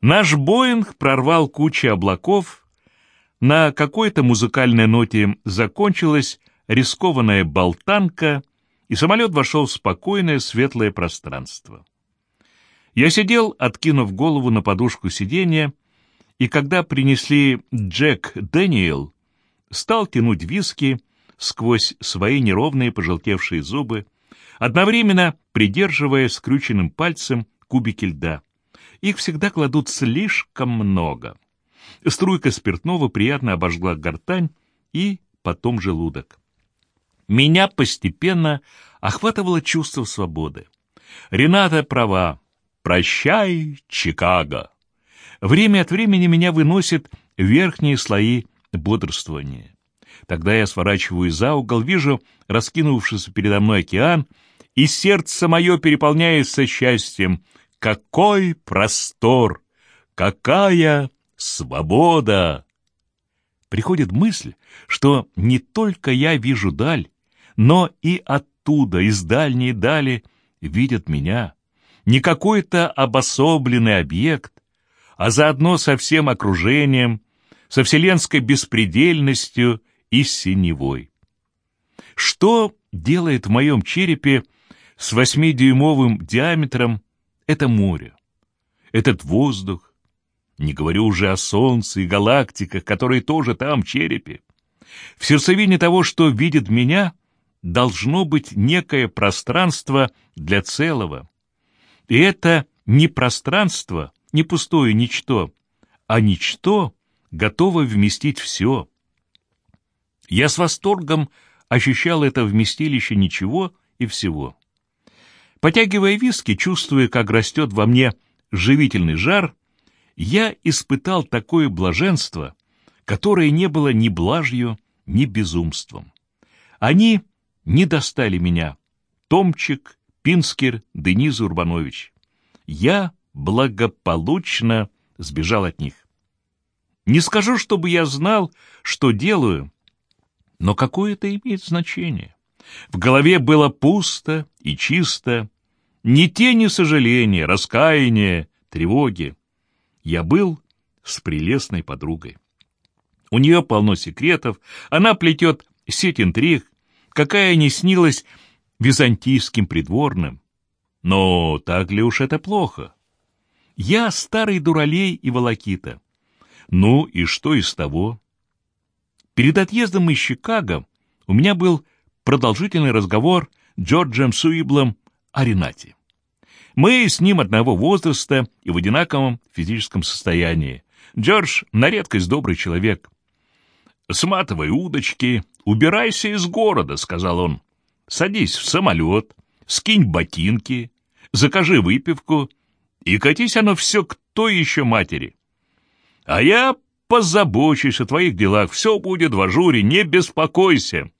Наш Боинг прорвал кучу облаков, на какой-то музыкальной ноте закончилась рискованная болтанка, и самолет вошел в спокойное светлое пространство. Я сидел, откинув голову на подушку сиденья, и когда принесли Джек Дэниел, стал тянуть виски сквозь свои неровные пожелтевшие зубы, одновременно придерживая скрюченным пальцем кубики льда. Их всегда кладут слишком много. Струйка спиртного приятно обожгла гортань и потом желудок. Меня постепенно охватывало чувство свободы. Рената права. Прощай, Чикаго. Время от времени меня выносит верхние слои бодрствования. Тогда я сворачиваю за угол, вижу раскинувшийся передо мной океан, и сердце мое переполняется счастьем. Какой простор! Какая свобода! Приходит мысль, что не только я вижу даль, но и оттуда, из дальней дали, видят меня. Не какой-то обособленный объект, а заодно со всем окружением, со вселенской беспредельностью и синевой. Что делает в моем черепе с восьмидюймовым диаметром это море, этот воздух, не говорю уже о Солнце и галактиках, которые тоже там, в черепе. В сердцевине того, что видит меня, должно быть некое пространство для целого. И это не пространство, не пустое ничто, а ничто готово вместить все. Я с восторгом ощущал это вместилище ничего и всего. Потягивая виски, чувствуя, как растет во мне живительный жар, я испытал такое блаженство, которое не было ни блажью, ни безумством. Они не достали меня. Томчик, Пинскер, Денис Урбанович. Я благополучно сбежал от них. Не скажу, чтобы я знал, что делаю, но какое это имеет значение? В голове было пусто и чисто, ни тени сожаления, раскаяния, тревоги. Я был с прелестной подругой. У нее полно секретов, она плетет сеть интриг, какая не снилась византийским придворным. Но так ли уж это плохо? Я старый дуралей и волокита. Ну и что из того? Перед отъездом из Чикаго у меня был продолжительный разговор Джорджем Суиблом о Ренате. Мы с ним одного возраста и в одинаковом физическом состоянии. Джордж на редкость добрый человек. «Сматывай удочки, убирайся из города», — сказал он. «Садись в самолет, скинь ботинки, закажи выпивку и катись оно все к той еще матери. А я позабочусь о твоих делах, все будет в ажуре, не беспокойся».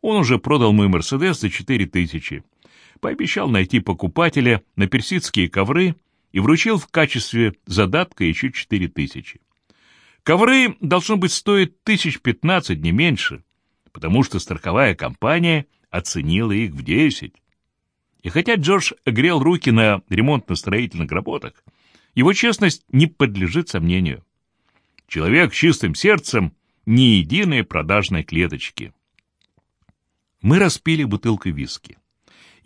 Он уже продал мой «Мерседес» за четыре тысячи пообещал найти покупателя на персидские ковры и вручил в качестве задатка еще четыре тысячи. Ковры, должно быть, стоят тысяч пятнадцать, не меньше, потому что страховая компания оценила их в десять. И хотя Джордж грел руки на ремонтно-строительных работах, его честность не подлежит сомнению. Человек с чистым сердцем — ни единой продажной клеточки. Мы распили бутылкой виски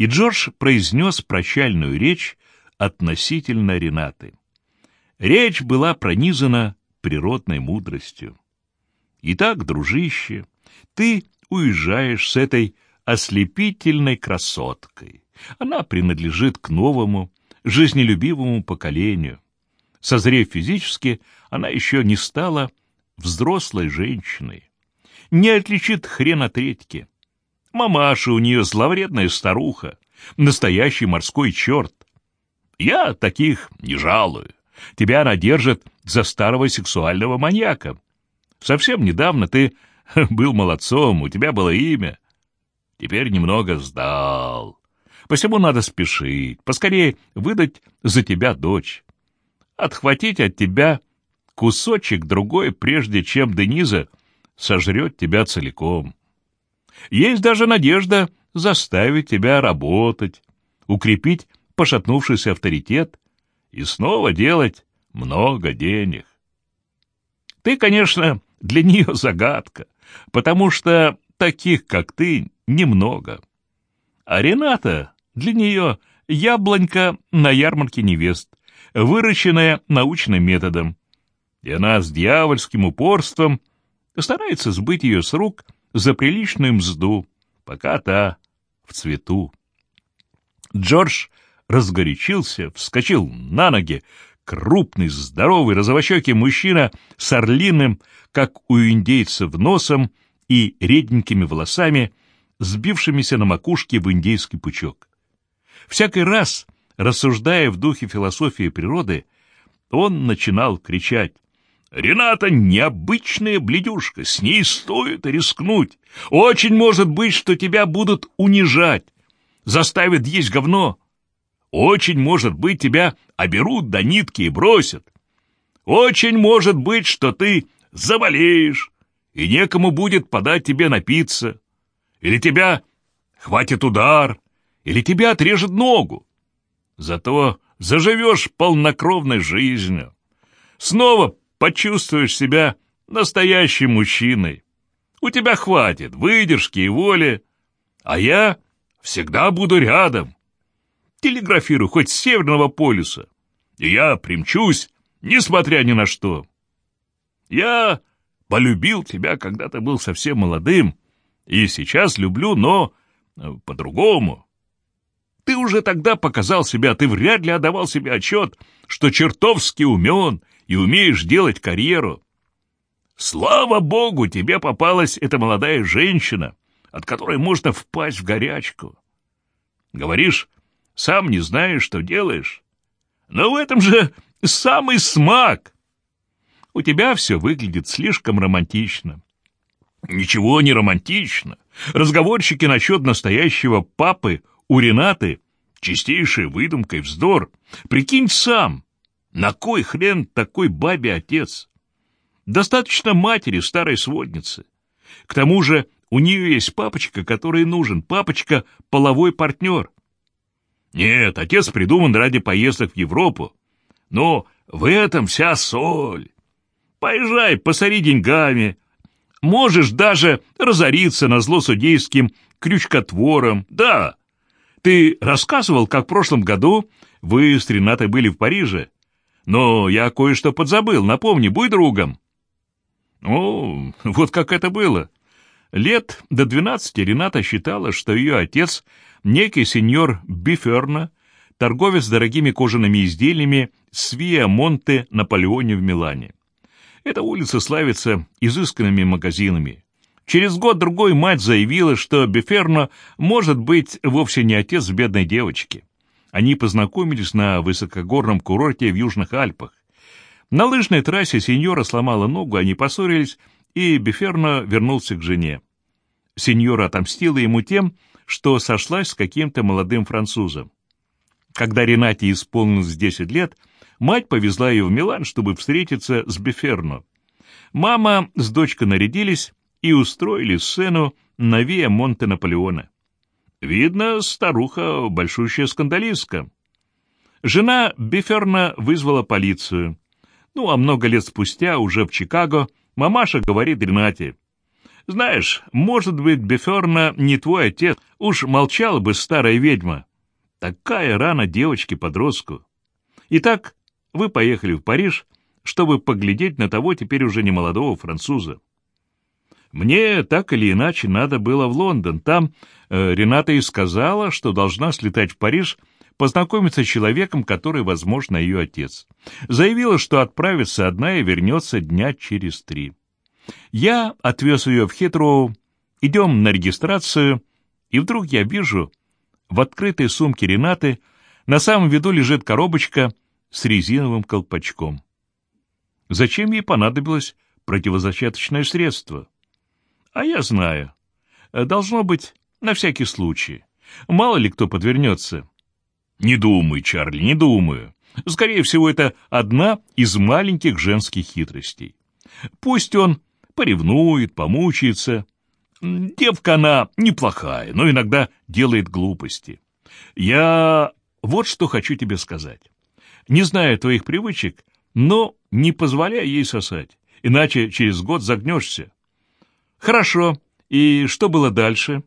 и Джордж произнес прощальную речь относительно Ренаты. Речь была пронизана природной мудростью. «Итак, дружище, ты уезжаешь с этой ослепительной красоткой. Она принадлежит к новому, жизнелюбивому поколению. Созрев физически, она еще не стала взрослой женщиной. Не отличит хрен от редьки. Мамаша у нее зловредная старуха, настоящий морской черт. Я таких не жалую. Тебя она держит за старого сексуального маньяка. Совсем недавно ты был молодцом, у тебя было имя. Теперь немного сдал. Посему надо спешить, поскорее выдать за тебя дочь. Отхватить от тебя кусочек другой, прежде чем Дениза сожрет тебя целиком. Есть даже надежда заставить тебя работать, укрепить пошатнувшийся авторитет и снова делать много денег. Ты, конечно, для нее загадка, потому что таких, как ты, немного. А Рената для нее яблонька на ярмарке невест, выращенная научным методом. И она с дьявольским упорством старается сбыть ее с рук за приличную мзду, пока та в цвету. Джордж разгорячился, вскочил на ноги, крупный, здоровый, розовощекий мужчина с орлиным, как у индейцев, носом и реденькими волосами, сбившимися на макушке в индейский пучок. Всякий раз, рассуждая в духе философии природы, он начинал кричать «Рената необычная бледюшка, с ней стоит рискнуть. Очень может быть, что тебя будут унижать, заставят есть говно, очень может быть, тебя оберут до нитки и бросят. Очень может быть, что ты заболеешь, и некому будет подать тебе напиться. Или тебя хватит удар, или тебя отрежет ногу. Зато заживешь полнокровной жизнью. Снова почувствуешь себя настоящим мужчиной. У тебя хватит выдержки и воли, а я всегда буду рядом телеграфируй хоть с Северного полюса, и я примчусь, несмотря ни на что. Я полюбил тебя, когда ты был совсем молодым, и сейчас люблю, но э, по-другому. Ты уже тогда показал себя, ты вряд ли отдавал себе отчет, что чертовски умен и умеешь делать карьеру. Слава богу, тебе попалась эта молодая женщина, от которой можно впасть в горячку. Говоришь, сам не знаешь, что делаешь. Но в этом же самый смак. У тебя все выглядит слишком романтично. Ничего не романтично. Разговорчики насчет настоящего папы у Ренаты — чистейшая выдумка и вздор. Прикинь сам, на кой хрен такой бабе отец? Достаточно матери, старой сводницы. К тому же у нее есть папочка, который нужен, папочка — половой партнер. Нет, отец придуман ради поездок в Европу. Но в этом вся соль. Поезжай, посори деньгами. Можешь даже разориться на зло судейским крючкотвором. Да, ты рассказывал, как в прошлом году вы с Ренатой были в Париже. Но я кое-что подзабыл. Напомни, будь другом. О, вот как это было. Лет до двенадцати Рената считала, что ее отец некий сеньор Биферна, торговец дорогими кожаными изделиями с Виа Монте Наполеоне в Милане. Эта улица славится изысканными магазинами. Через год-другой мать заявила, что Биферно может быть вовсе не отец бедной девочки. Они познакомились на высокогорном курорте в Южных Альпах. На лыжной трассе сеньора сломала ногу, они поссорились, и Биферно вернулся к жене. Сеньора отомстила ему тем, что сошлась с каким-то молодым французом. Когда Ренате исполнилось 10 лет, мать повезла ее в Милан, чтобы встретиться с Беферно. Мама с дочкой нарядились и устроили сцену на Виа Монте Наполеона. Видно, старуха большущая скандалистка. Жена Беферна вызвала полицию. Ну, а много лет спустя, уже в Чикаго, мамаша говорит Ренате, знаешь, может быть, Беферна не твой отец, уж молчала бы старая ведьма. Такая рана девочке-подростку. Итак, вы поехали в Париж, чтобы поглядеть на того теперь уже не молодого француза. Мне так или иначе надо было в Лондон. Там э, Рената и сказала, что должна слетать в Париж, познакомиться с человеком, который, возможно, ее отец. Заявила, что отправится одна и вернется дня через три. Я отвез ее в Хитроу, идем на регистрацию, и вдруг я вижу, в открытой сумке Ренаты на самом виду лежит коробочка с резиновым колпачком. Зачем ей понадобилось противозачаточное средство? А я знаю. Должно быть, на всякий случай. Мало ли кто подвернется. Не думаю, Чарли, не думаю. Скорее всего, это одна из маленьких женских хитростей. Пусть он поревнует, помучается. Девка она неплохая, но иногда делает глупости. Я вот что хочу тебе сказать. Не зная твоих привычек, но не позволяй ей сосать, иначе через год загнешься. Хорошо, и что было дальше?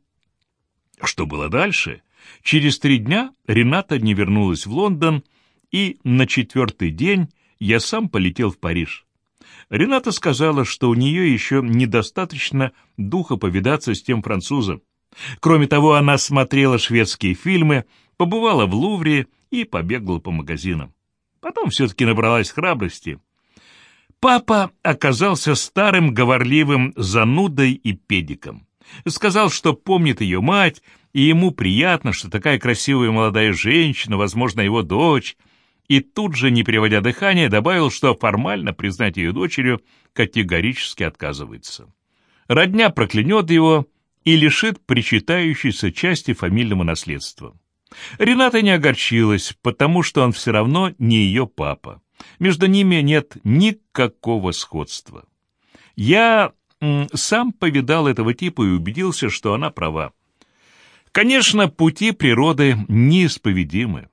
Что было дальше? Через три дня Рената не вернулась в Лондон, и на четвертый день я сам полетел в Париж. Рената сказала, что у нее еще недостаточно духа повидаться с тем французом. Кроме того, она смотрела шведские фильмы, побывала в Лувре и побегала по магазинам. Потом все-таки набралась храбрости. Папа оказался старым говорливым занудой и педиком. Сказал, что помнит ее мать, и ему приятно, что такая красивая молодая женщина, возможно, его дочь, и тут же, не переводя дыхание, добавил, что формально признать ее дочерью категорически отказывается. Родня проклянет его и лишит причитающейся части фамильного наследства. Рената не огорчилась, потому что он все равно не ее папа. Между ними нет никакого сходства. Я сам повидал этого типа и убедился, что она права. Конечно, пути природы неисповедимы.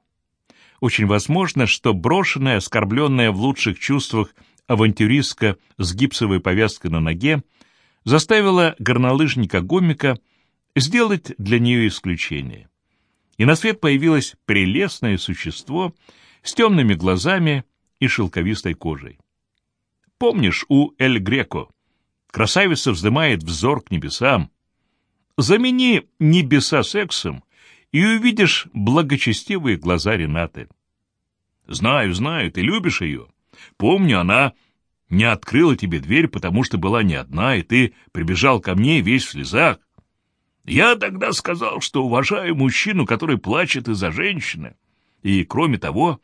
Очень возможно, что брошенная, оскорбленная в лучших чувствах авантюристка с гипсовой повязкой на ноге заставила горнолыжника-гомика сделать для нее исключение. И на свет появилось прелестное существо с темными глазами и шелковистой кожей. Помнишь, у Эль Греко красавица вздымает взор к небесам. Замени небеса сексом, и увидишь благочестивые глаза Ренаты. Знаю, знаю, ты любишь ее. Помню, она не открыла тебе дверь, потому что была не одна, и ты прибежал ко мне весь в слезах. Я тогда сказал, что уважаю мужчину, который плачет из-за женщины. И, кроме того,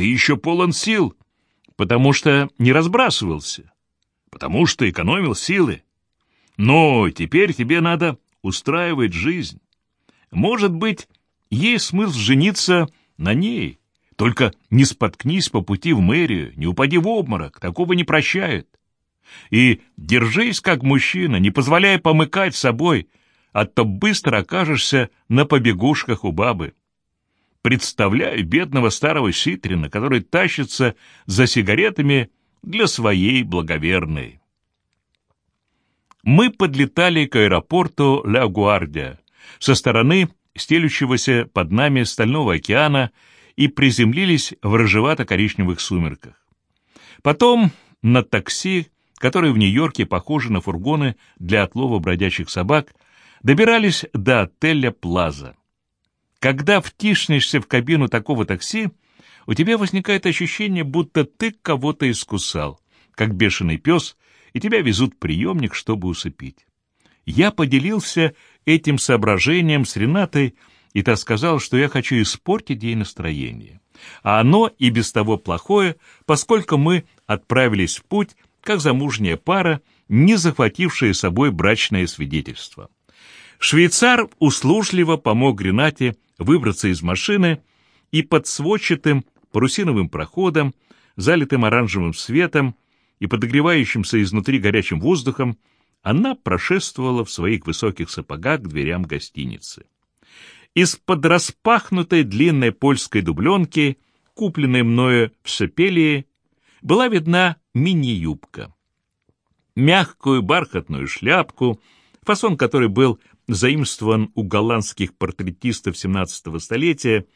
ты еще полон сил, потому что не разбрасывался, потому что экономил силы. Но теперь тебе надо устраивать жизнь. Может быть, есть смысл жениться на ней. Только не споткнись по пути в мэрию, не упади в обморок, такого не прощают. И держись как мужчина, не позволяя помыкать собой, а то быстро окажешься на побегушках у бабы. Представляю бедного старого Ситрина, который тащится за сигаретами для своей благоверной. Мы подлетали к аэропорту Ла Гуардия, со стороны стелющегося под нами стального океана и приземлились в рыжевато-коричневых сумерках. Потом на такси, которые в Нью-Йорке похожи на фургоны для отлова бродячих собак, добирались до отеля «Плаза». Когда втиснешься в кабину такого такси, у тебя возникает ощущение, будто ты кого-то искусал, как бешеный пес, и тебя везут приемник, чтобы усыпить. Я поделился этим соображением с Ренатой, и та сказала, что я хочу испортить ей настроение. А оно и без того плохое, поскольку мы отправились в путь, как замужняя пара, не захватившая с собой брачное свидетельство. Швейцар услужливо помог Ренате выбраться из машины и под сводчатым парусиновым проходом, залитым оранжевым светом и подогревающимся изнутри горячим воздухом, она прошествовала в своих высоких сапогах к дверям гостиницы. Из-под распахнутой длинной польской дубленки, купленной мною в Шепелии, была видна мини-юбка. Мягкую бархатную шляпку, фасон которой был заимствован у голландских портретистов XVII столетия,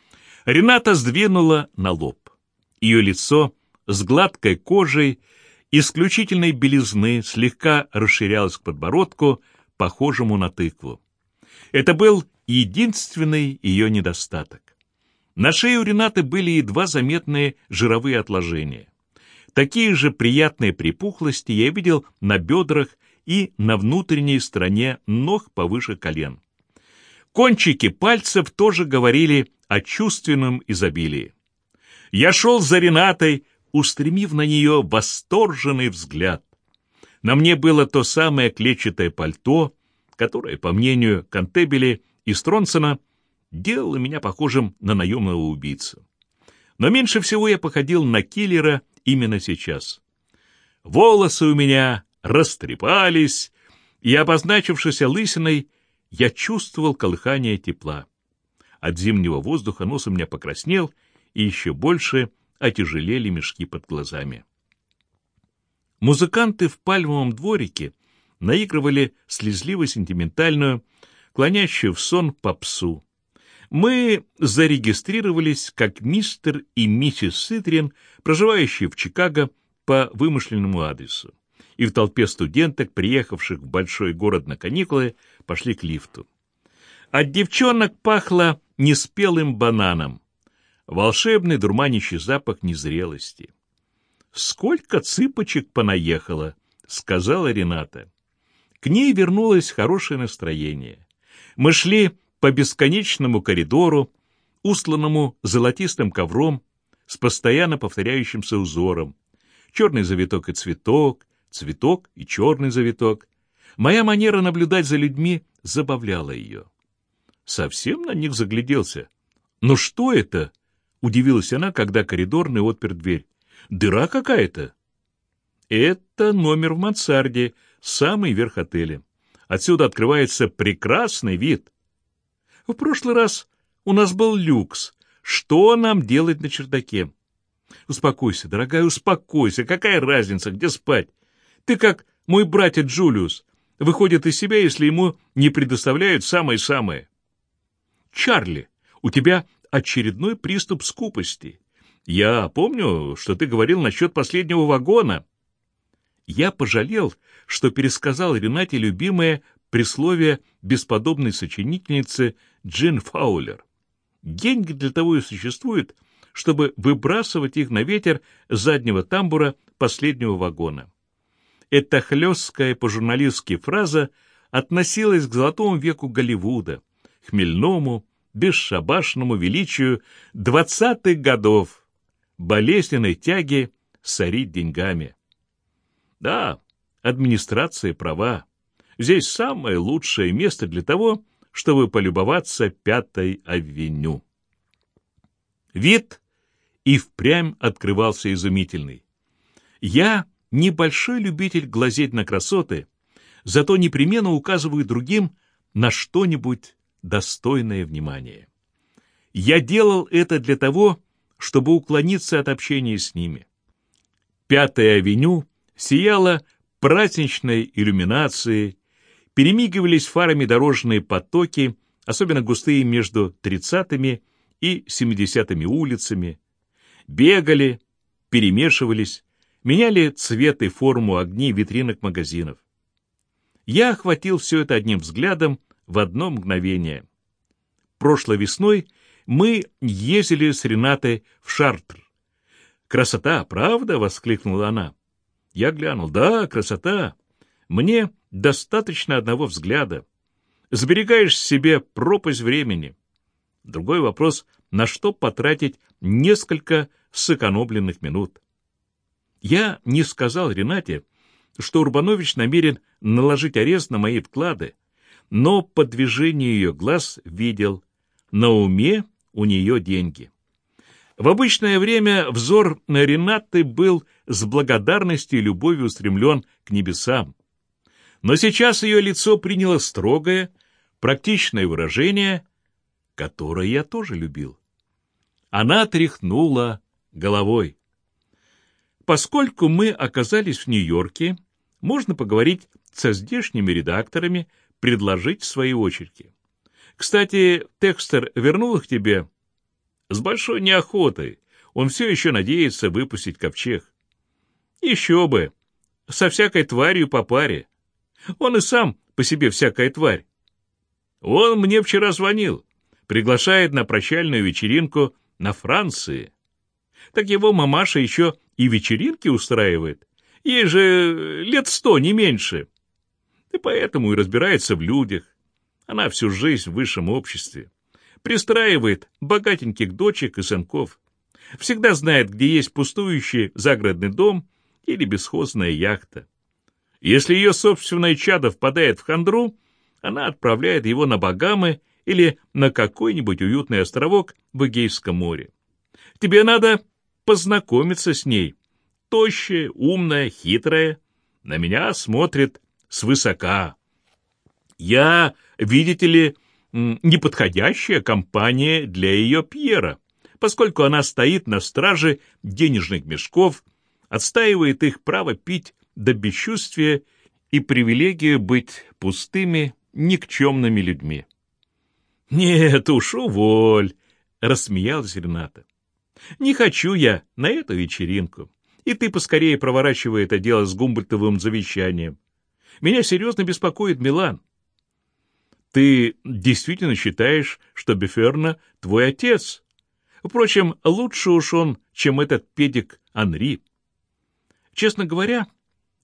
Рената сдвинула на лоб. Ее лицо с гладкой кожей исключительной белизны слегка расширялась к подбородку, похожему на тыкву. Это был единственный ее недостаток. На шее у Ренаты были едва заметные жировые отложения. Такие же приятные припухлости я видел на бедрах и на внутренней стороне ног повыше колен. Кончики пальцев тоже говорили о чувственном изобилии. Я шел за Ренатой, устремив на нее восторженный взгляд. На мне было то самое клетчатое пальто, которое, по мнению Кантебели и Стронсона, делало меня похожим на наемного убийцу. Но меньше всего я походил на киллера именно сейчас. Волосы у меня растрепались, и, обозначившись лысиной, я чувствовал колыхание тепла. От зимнего воздуха нос у меня покраснел и еще больше отяжелели мешки под глазами. Музыканты в пальмовом дворике наигрывали слезливо-сентиментальную, клонящую в сон попсу. Мы зарегистрировались как мистер и миссис Ситрин, проживающие в Чикаго по вымышленному адресу. И в толпе студенток, приехавших в большой город на каникулы, пошли к лифту. От девчонок пахло неспелым бананом. Волшебный дурманящий запах незрелости. «Сколько цыпочек понаехало!» — сказала Рената. К ней вернулось хорошее настроение. Мы шли по бесконечному коридору, устланному золотистым ковром, с постоянно повторяющимся узором. Черный завиток и цветок, цветок и черный завиток. Моя манера наблюдать за людьми забавляла ее. Совсем на них загляделся. «Ну что это?» — удивилась она, когда коридорный отпер дверь. «Дыра какая-то». «Это номер в мансарде, самый верх отеля. Отсюда открывается прекрасный вид. В прошлый раз у нас был люкс. Что нам делать на чердаке? Успокойся, дорогая, успокойся. Какая разница, где спать? Ты как мой братец Джулиус. Выходит из себя, если ему не предоставляют самое-самое. Чарли, у тебя очередной приступ скупости. Я помню, что ты говорил насчет последнего вагона. Я пожалел, что пересказал Ренате любимое присловие бесподобной сочинительницы Джин Фаулер. Деньги для того и существуют, чтобы выбрасывать их на ветер заднего тамбура последнего вагона. Эта хлесткая по-журналистски фраза относилась к золотому веку Голливуда, хмельному, бесшабашному величию двадцатых годов, болезненной тяги сорить деньгами. Да, администрация права. Здесь самое лучшее место для того, чтобы полюбоваться Пятой авеню. Вид и впрямь открывался изумительный. Я небольшой любитель глазеть на красоты, зато непременно указываю другим на что-нибудь достойное внимания. Я делал это для того, чтобы уклониться от общения с ними. Пятая авеню сияла праздничной иллюминацией, перемигивались фарами дорожные потоки, особенно густые между 30-ми и 70-ми улицами, бегали, перемешивались, меняли цвет и форму огней витринок магазинов. Я охватил все это одним взглядом в одно мгновение. Прошлой весной мы ездили с Ренатой в Шартр. «Красота, правда?» — воскликнула она. Я глянул. «Да, красота. Мне достаточно одного взгляда. Сберегаешь себе пропасть времени. Другой вопрос, на что потратить несколько сэкономленных минут. Я не сказал Ренате, что Урбанович намерен наложить арест на мои вклады, но по движению ее глаз видел, на уме у нее деньги. В обычное время взор Ренаты был с благодарностью и любовью устремлен к небесам. Но сейчас ее лицо приняло строгое, практичное выражение, которое я тоже любил. Она тряхнула головой. Поскольку мы оказались в Нью-Йорке, можно поговорить со здешними редакторами, предложить свои очерки. Кстати, Текстер вернул их тебе? С большой неохотой. Он все еще надеется выпустить ковчег. Еще бы. Со всякой тварью по паре. Он и сам по себе всякая тварь. Он мне вчера звонил. Приглашает на прощальную вечеринку на Франции. Так его мамаша еще и вечеринки устраивает. Ей же лет сто, не меньше. И поэтому и разбирается в людях. Она всю жизнь в высшем обществе. Пристраивает богатеньких дочек и сынков. Всегда знает, где есть пустующий загородный дом или бесхозная яхта. Если ее собственное чадо впадает в хандру, она отправляет его на Багамы или на какой-нибудь уютный островок в Эгейском море. Тебе надо познакомиться с ней. Тощая, умная, хитрая. На меня смотрит свысока. Я, видите ли, неподходящая компания для ее Пьера, поскольку она стоит на страже денежных мешков, отстаивает их право пить до бесчувствия и привилегию быть пустыми, никчемными людьми. «Нет уж, уволь!» — рассмеялась Рената. «Не хочу я на эту вечеринку, и ты поскорее проворачивай это дело с Гумбольтовым завещанием. Меня серьезно беспокоит Милан. Ты действительно считаешь, что Беферна твой отец?» Впрочем, лучше уж он, чем этот педик Анри. Честно говоря,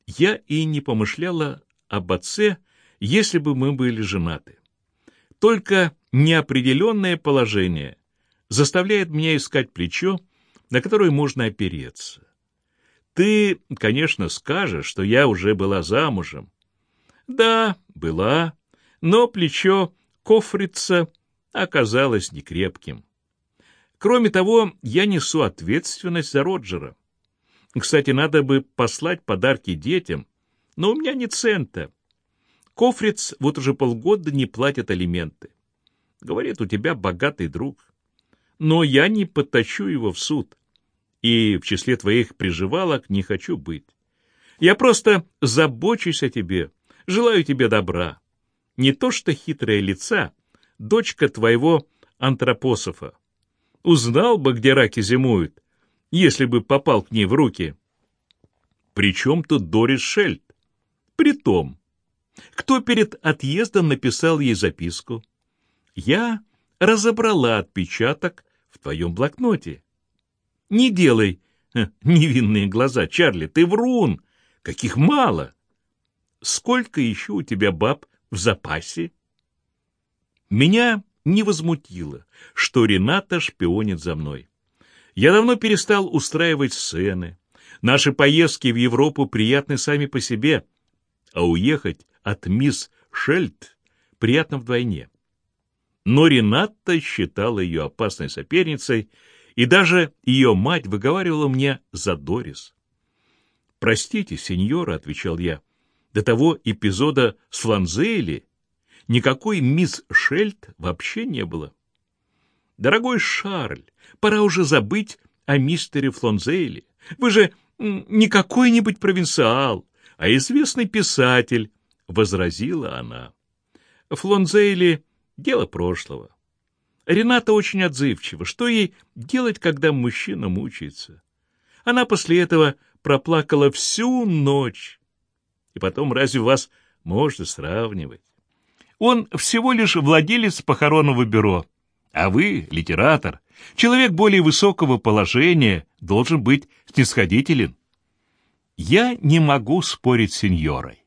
я и не помышляла об отце, если бы мы были женаты. Только неопределенное положение заставляет меня искать плечо, на которое можно опереться. Ты, конечно, скажешь, что я уже была замужем. Да, была, но плечо кофрица оказалось некрепким. Кроме того, я несу ответственность за Роджера. Кстати, надо бы послать подарки детям, но у меня ни цента. Кофриц вот уже полгода не платит алименты. Говорит, у тебя богатый друг. Но я не подтащу его в суд. И в числе твоих приживалок не хочу быть. Я просто забочусь о тебе, желаю тебе добра. Не то что хитрая лица, дочка твоего антропософа. Узнал бы, где раки зимуют, если бы попал к ней в руки. Причем тут Дорис Шельд? Притом, кто перед отъездом написал ей записку? Я разобрала отпечаток в твоем блокноте. Не делай ха, невинные глаза, Чарли, ты врун, каких мало. Сколько еще у тебя баб в запасе? Меня не возмутило, что Рената шпионит за мной. Я давно перестал устраивать сцены. Наши поездки в Европу приятны сами по себе, а уехать от мисс Шельд приятно вдвойне. Но Рената считала ее опасной соперницей, и даже ее мать выговаривала мне за Дорис. «Простите, сеньора», — отвечал я, — «до того эпизода с Фланзели никакой мисс Шельд вообще не было. Дорогой Шарль, пора уже забыть о мистере Флонзейле. Вы же не какой-нибудь провинциал, а известный писатель, — возразила она. Флонзейли — дело прошлого. Рената очень отзывчива. Что ей делать, когда мужчина мучается? Она после этого проплакала всю ночь. И потом, разве вас можно сравнивать? Он всего лишь владелец похоронного бюро, а вы — литератор. Человек более высокого положения должен быть снисходителен. Я не могу спорить с сеньорой.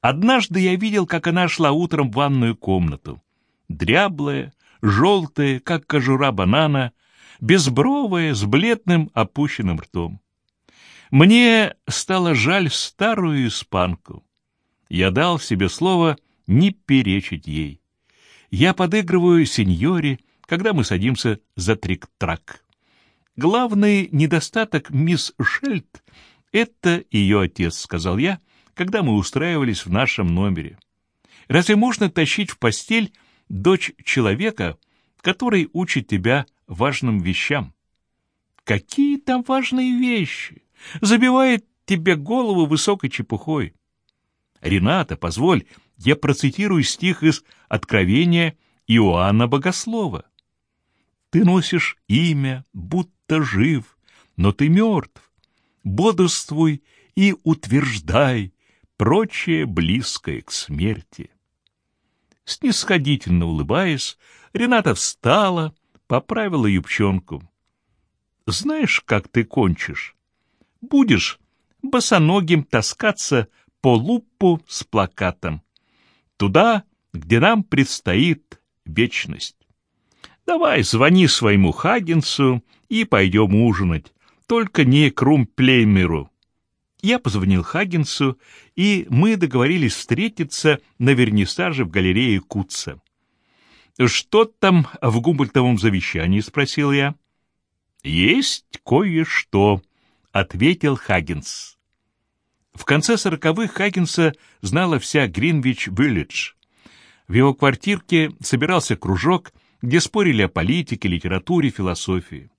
Однажды я видел, как она шла утром в ванную комнату. Дряблая, желтая, как кожура банана, безбровая, с бледным опущенным ртом. Мне стало жаль старую испанку. Я дал себе слово — не перечить ей. Я подыгрываю сеньоре, когда мы садимся за трик-трак. Главный недостаток мисс Шельд — это ее отец, сказал я, когда мы устраивались в нашем номере. Разве можно тащить в постель дочь человека, который учит тебя важным вещам? Какие там важные вещи? Забивает тебе голову высокой чепухой. Рената, позволь, я процитирую стих из Откровения Иоанна Богослова. «Ты носишь имя, будто жив, но ты мертв. Бодрствуй и утверждай прочее близкое к смерти». Снисходительно улыбаясь, Рената встала, поправила юбчонку. «Знаешь, как ты кончишь? Будешь босоногим таскаться по лупу с плакатом туда, где нам предстоит вечность. Давай, звони своему Хагенсу и пойдем ужинать, только не Крумплеймеру. Я позвонил Хагенсу, и мы договорились встретиться на вернисаже в галерее Кутца. «Что там в Гумбольтовом завещании?» — спросил я. «Есть кое-что», — ответил Хагенс. В конце сороковых Хаггинса знала вся Гринвич-Виллидж. В его квартирке собирался кружок, где спорили о политике, литературе, философии.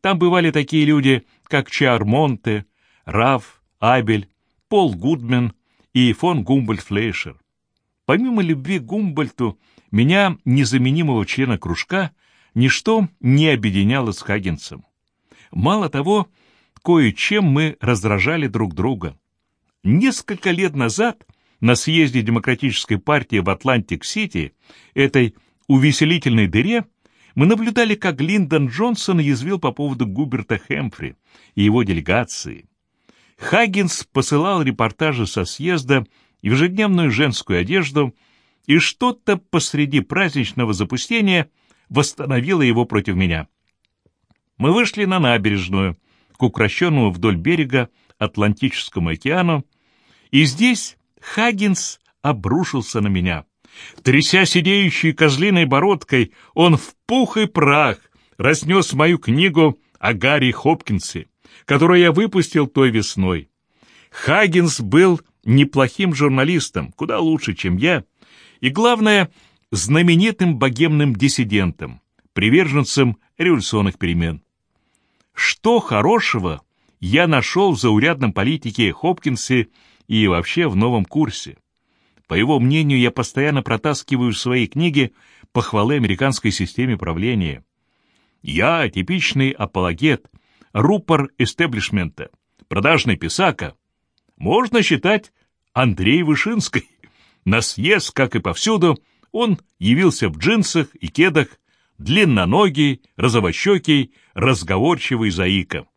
Там бывали такие люди, как Чар Монте, Раф, Абель, Пол Гудмен и фон Гумбольд-Флейшер. Помимо любви к Гумбольту, меня, незаменимого члена кружка, ничто не объединяло с Хаггинсом. Мало того, кое-чем мы раздражали друг друга. Несколько лет назад на съезде Демократической партии в Атлантик-Сити, этой увеселительной дыре, мы наблюдали, как Линдон Джонсон язвил по поводу Губерта Хэмфри и его делегации. Хаггинс посылал репортажи со съезда и ежедневную женскую одежду, и что-то посреди праздничного запустения восстановило его против меня. Мы вышли на набережную, к укращенному вдоль берега Атлантическому океану, и здесь Хаггинс обрушился на меня. Тряся сидеющей козлиной бородкой, он в пух и прах разнес мою книгу о Гарри Хопкинсе, которую я выпустил той весной. Хаггинс был неплохим журналистом, куда лучше, чем я, и, главное, знаменитым богемным диссидентом, приверженцем революционных перемен. Что хорошего я нашел в заурядном политике Хопкинсе и вообще в новом курсе? По его мнению, я постоянно протаскиваю в своей книге похвалы американской системе правления. Я типичный апологет, рупор эстеблишмента, продажный писака. Можно считать Андрей Вышинской. На съезд, как и повсюду, он явился в джинсах и кедах, длинноногий, розовощекий, разговорчивый заика.